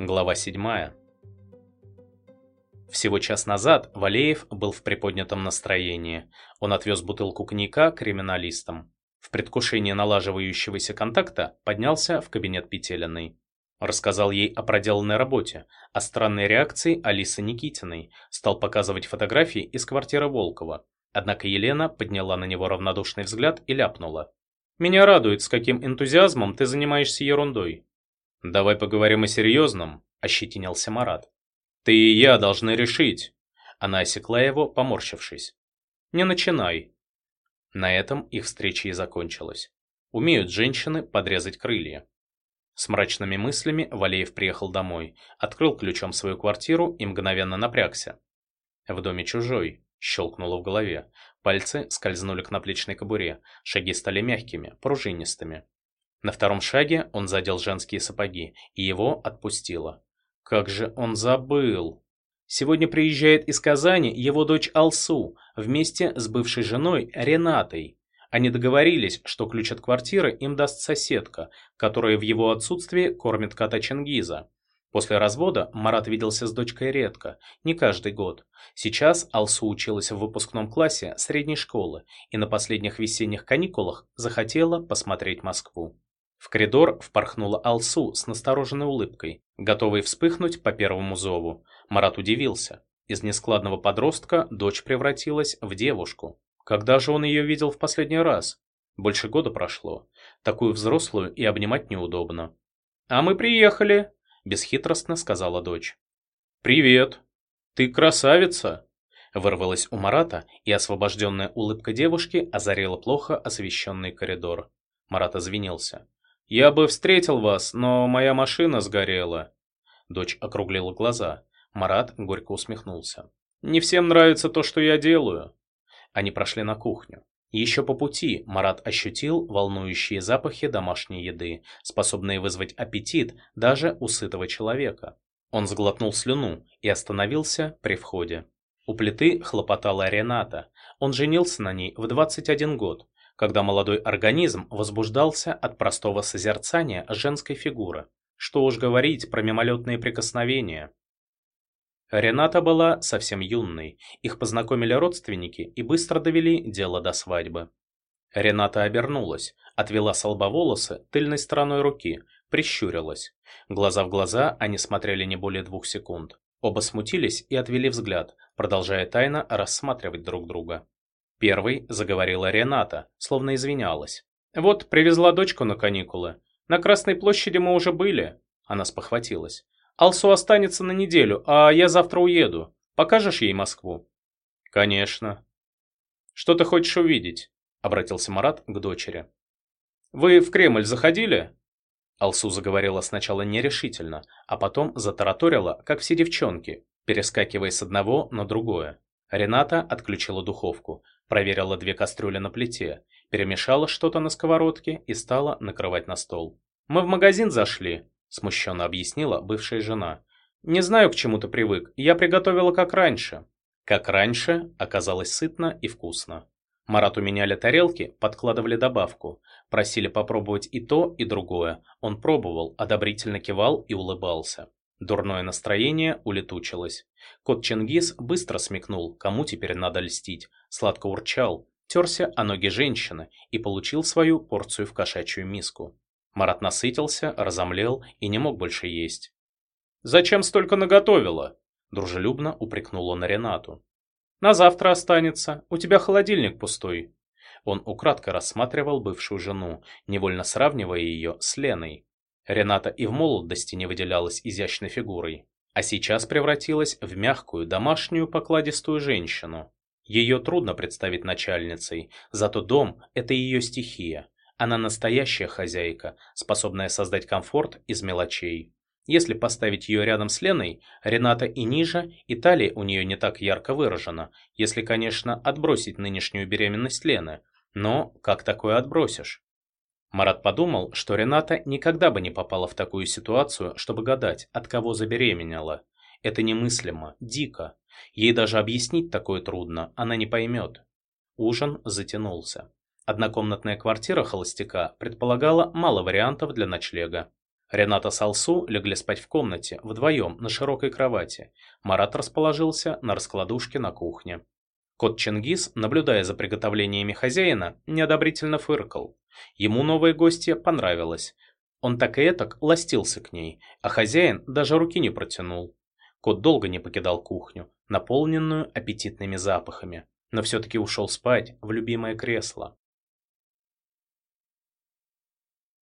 Глава 7. Всего час назад Валеев был в приподнятом настроении. Он отвез бутылку коньяка криминалистам. В предвкушении налаживающегося контакта поднялся в кабинет Петелиной. Рассказал ей о проделанной работе, о странной реакции Алисы Никитиной, стал показывать фотографии из квартиры Волкова. Однако Елена подняла на него равнодушный взгляд и ляпнула. «Меня радует, с каким энтузиазмом ты занимаешься ерундой. «Давай поговорим о серьезном», – ощетинился Марат. «Ты и я должны решить». Она осекла его, поморщившись. «Не начинай». На этом их встреча и закончилась. Умеют женщины подрезать крылья. С мрачными мыслями Валеев приехал домой, открыл ключом свою квартиру и мгновенно напрягся. В доме чужой, щелкнуло в голове. Пальцы скользнули к наплечной кобуре, шаги стали мягкими, пружинистыми. На втором шаге он задел женские сапоги, и его отпустило. Как же он забыл! Сегодня приезжает из Казани его дочь Алсу вместе с бывшей женой Ренатой. Они договорились, что ключ от квартиры им даст соседка, которая в его отсутствии кормит кота Чингиза. После развода Марат виделся с дочкой редко, не каждый год. Сейчас Алсу училась в выпускном классе средней школы и на последних весенних каникулах захотела посмотреть Москву. В коридор впорхнула Алсу с настороженной улыбкой, готовой вспыхнуть по первому зову. Марат удивился. Из нескладного подростка дочь превратилась в девушку. Когда же он ее видел в последний раз? Больше года прошло. Такую взрослую и обнимать неудобно. «А мы приехали», – бесхитростно сказала дочь. «Привет! Ты красавица!» Вырвалась у Марата, и освобожденная улыбка девушки озарила плохо освещенный коридор. Марат извинился. «Я бы встретил вас, но моя машина сгорела». Дочь округлила глаза. Марат горько усмехнулся. «Не всем нравится то, что я делаю». Они прошли на кухню. Еще по пути Марат ощутил волнующие запахи домашней еды, способные вызвать аппетит даже у сытого человека. Он сглотнул слюну и остановился при входе. У плиты хлопотала Рената. Он женился на ней в 21 год, когда молодой организм возбуждался от простого созерцания женской фигуры. Что уж говорить про мимолетные прикосновения. Рената была совсем юной, их познакомили родственники и быстро довели дело до свадьбы. Рената обернулась, отвела с лба волосы тыльной стороной руки, прищурилась. Глаза в глаза они смотрели не более двух секунд. Оба смутились и отвели взгляд, продолжая тайно рассматривать друг друга. Первой заговорила Рената, словно извинялась. «Вот, привезла дочку на каникулы. На Красной площади мы уже были». Она спохватилась. «Алсу останется на неделю, а я завтра уеду. Покажешь ей Москву?» «Конечно». «Что ты хочешь увидеть?» Обратился Марат к дочери. «Вы в Кремль заходили?» Алсу заговорила сначала нерешительно, а потом затараторила, как все девчонки, перескакивая с одного на другое. Рената отключила духовку, проверила две кастрюли на плите, перемешала что-то на сковородке и стала накрывать на стол. «Мы в магазин зашли», – смущенно объяснила бывшая жена. «Не знаю, к чему ты привык, я приготовила как раньше». Как раньше, оказалось сытно и вкусно. Марату меняли тарелки, подкладывали добавку, просили попробовать и то, и другое. Он пробовал, одобрительно кивал и улыбался. Дурное настроение улетучилось. Кот Чингис быстро смекнул, кому теперь надо льстить, сладко урчал, терся о ноги женщины и получил свою порцию в кошачью миску. Марат насытился, разомлел и не мог больше есть. «Зачем столько наготовила?» – дружелюбно упрекнул он Ренату. «На завтра останется, у тебя холодильник пустой». Он украдко рассматривал бывшую жену, невольно сравнивая ее с Леной. Рената и в молодости не выделялась изящной фигурой, а сейчас превратилась в мягкую, домашнюю, покладистую женщину. Ее трудно представить начальницей, зато дом – это ее стихия. Она настоящая хозяйка, способная создать комфорт из мелочей. Если поставить ее рядом с Леной, Рената и ниже, и талия у нее не так ярко выражена, если, конечно, отбросить нынешнюю беременность Лены. Но как такое отбросишь? Марат подумал, что Рената никогда бы не попала в такую ситуацию, чтобы гадать, от кого забеременела. Это немыслимо, дико. Ей даже объяснить такое трудно, она не поймет. Ужин затянулся. Однокомнатная квартира холостяка предполагала мало вариантов для ночлега. Рената с Алсу легли спать в комнате, вдвоем, на широкой кровати. Марат расположился на раскладушке на кухне. Кот Чингис, наблюдая за приготовлениями хозяина, неодобрительно фыркал. Ему новая гостья понравилась. Он так и этак ластился к ней, а хозяин даже руки не протянул. Кот долго не покидал кухню, наполненную аппетитными запахами, но все-таки ушел спать в любимое кресло.